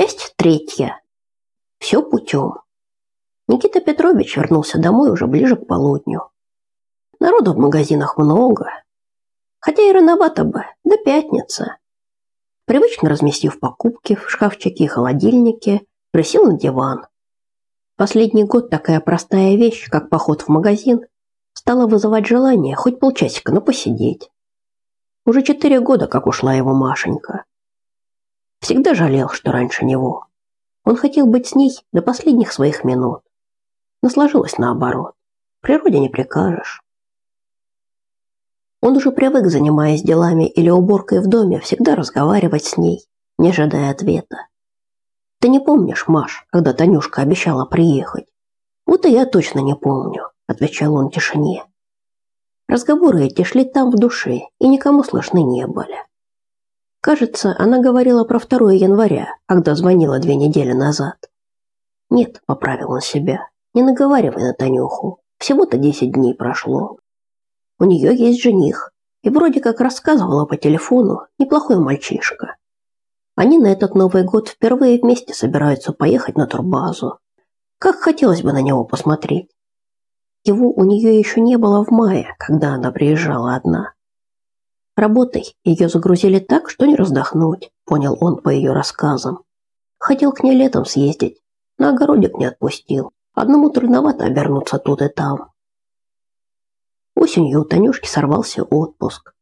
Часть третья. Все путем. Никита Петрович вернулся домой уже ближе к полудню. Народу в магазинах много. Хотя и рановато бы, до пятницы. Привычно разместив покупки в шкафчике и холодильнике, присел на диван. Последний год такая простая вещь, как поход в магазин, стала вызывать желание хоть полчасика, но посидеть. Уже четыре года, как ушла его Машенька. Всегда жалел, что раньше него. Он хотел быть с ней до последних своих минут. Но сложилось наоборот. Природе не прикажешь. Он уже привык, занимаясь делами или уборкой в доме, всегда разговаривать с ней, не ожидая ответа. Ты не помнишь, Маш, когда Танюшка обещала приехать? Вот и я точно не помню, отвечал он тишине. Разговоры эти шли там в душе и никому слышны не были. Кажется, она говорила про 2 января, когда звонила две недели назад. Нет, поправил он себя. Не наговаривай на Танюху. Всего-то 10 дней прошло. У нее есть жених, и вроде как рассказывала по телефону, неплохой мальчишка. Они на этот Новый год впервые вместе собираются поехать на турбазу. Как хотелось бы на него посмотреть. Его у нее еще не было в мае, когда она приезжала одна. Работой ее загрузили так, что не раздохнуть, понял он по ее рассказам. Хотел к ней летом съездить, на огородик не отпустил. Одному трудновато обернуться тут и там. Осенью у Танюшки сорвался отпуск.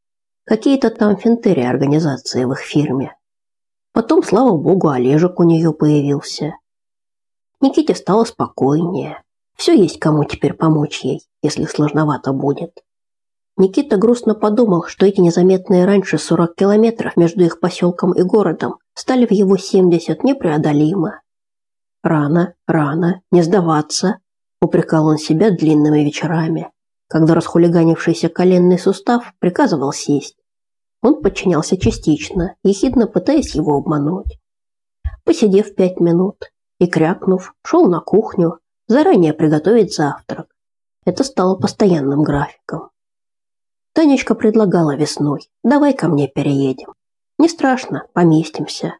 Какие-то там финтеры организации в их фирме. Потом, слава богу, Олежек у нее появился. Никите стало спокойнее. Все есть кому теперь помочь ей, если сложновато будет. Никита грустно подумал, что эти незаметные раньше 40 километров между их поселком и городом стали в его 70 непреодолимы. Рано, рано, не сдаваться, упрекал он себя длинными вечерами, когда расхулиганившийся коленный сустав приказывал сесть. Он подчинялся частично, ехидно пытаясь его обмануть. Посидев пять минут и крякнув, шел на кухню, заранее приготовить завтрак. Это стало постоянным графиком. Танечка предлагала весной. Давай ко мне переедем. Не страшно, поместимся.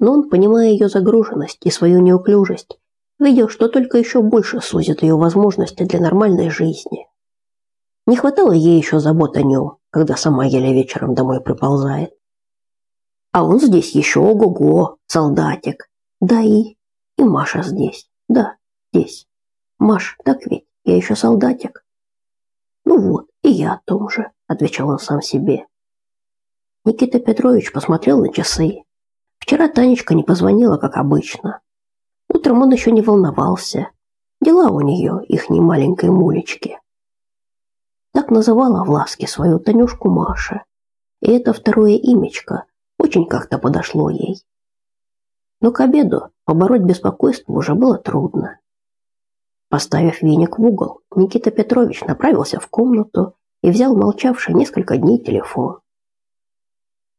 Но он, понимая ее загруженность и свою неуклюжесть, видел, что только еще больше сузит ее возможности для нормальной жизни. Не хватало ей еще забот о нем, когда сама еле вечером домой приползает. А он здесь еще ого-го, солдатик. Да и... И Маша здесь. Да, здесь. Маш, так ведь? Я еще солдатик. Ну вот, и я о том же, отвечал он сам себе. Никита Петрович посмотрел на часы. Вчера Танечка не позвонила, как обычно. Утром он еще не волновался. Дела у нее, их не маленькой мулечки. Так называла в ласке свою Танюшку Маша. И это второе имечко очень как-то подошло ей. Но к обеду побороть беспокойство уже было трудно. Поставив веник в угол, Никита Петрович направился в комнату и взял молчавший несколько дней телефон.